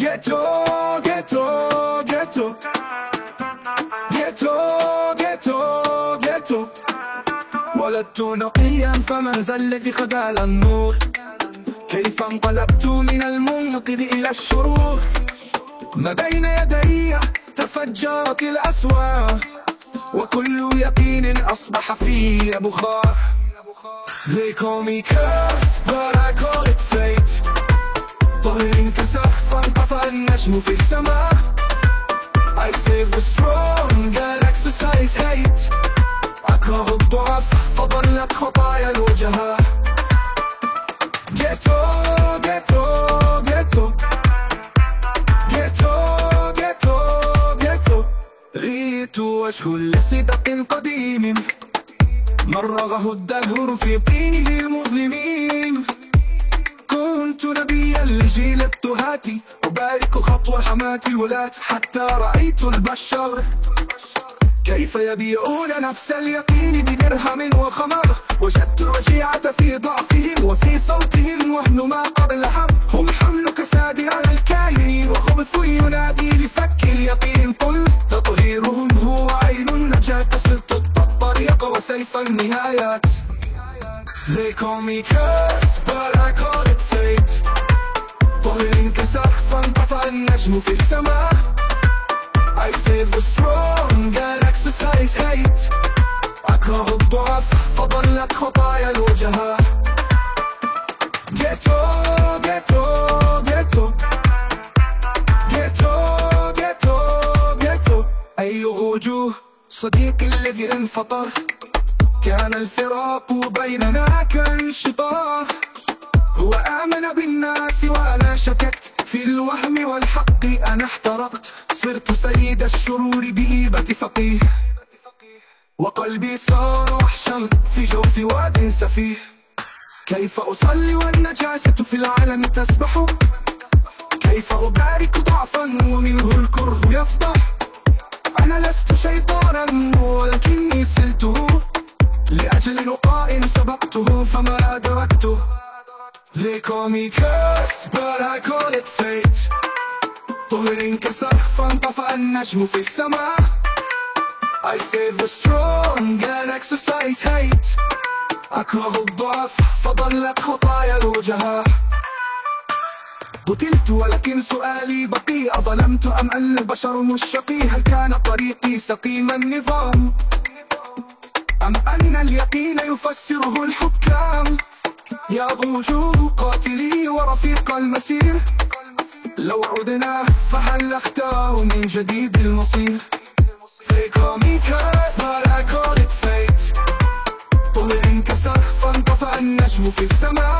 Ghetto, ghetto, ghetto. Ghetto, ghetto, ghetto. ولدت نقيا فما الذي خذل النور. كيف انقلبت من المنقذ إلى الشرور؟ ما بين يدي تفجرت الأسوار. وكل يقين أصبح في بخار They call me cursed النجم في السماء I save the strong and exercise hate. أكره الضعف فضلت خطايا الوجهاء Ghetto, ghetto, ghetto. Ghetto, ghetto, ghetto. غيت وجه لصدق قديم. مرغه الدهر في طينه المظلمين. كنت نبيا لجيل التهات أبارك خطوة حماة الولاة حتى رأيت البشر. كيف يبيعون نفس اليقين بدرهم وخمر؟ وجدت الوجيعة في ضعفهم وفي صوتهم وهن ما قبل هم هم حمل كساد على الكاهن وخبث ينادي لفك اليقين. قل تطهيرهم هو عين النجاة صرت الطريق وسيف النهايات. They call me cursed but I انكسر فانطفى النجم في السماء. I save the strong and exercise hate. أكره الضعف فضلت خطايا الوجهاء Ghetto, ghetto, ghetto. Ghetto, ghetto, ghetto. أي وجوه؟ صديقي الذي انفطر. كان الفراق بيننا كانشطار. هو آمن بالناس وأنا شككت. في الوهم والحق أنا احترقت. صرت سيد الشرور بهيبة فقيه. وقلبي صار وحشا في جوف واد سفيه. كيف أصلي والنجاسة في العالم تسبح؟ كيف أبارك ضعفا ومنه الكره يفضح؟ أنا لست شيطانا ولكني سلته لأجل لقاء سبقته فما أدركته. They call me cursed but I call it fate. طهر انكسر فانطفأ النجم في السماء. I save the strong and exercise hate أكره الضعف فضلت خطايا الوجهاء. قتلت ولكن سؤالي بقي أظلمت أم أن البشر مشقي هل كان طريقي سقيم النظام؟ أم أن اليقين يفسره الحكام؟ يا وجوه قاتلي ورفيق المسير. لو عدنا فهل نختار من جديد المصير؟ They call me cursed but I call it fate طهر انكسر فانطفأ النجم في السماء.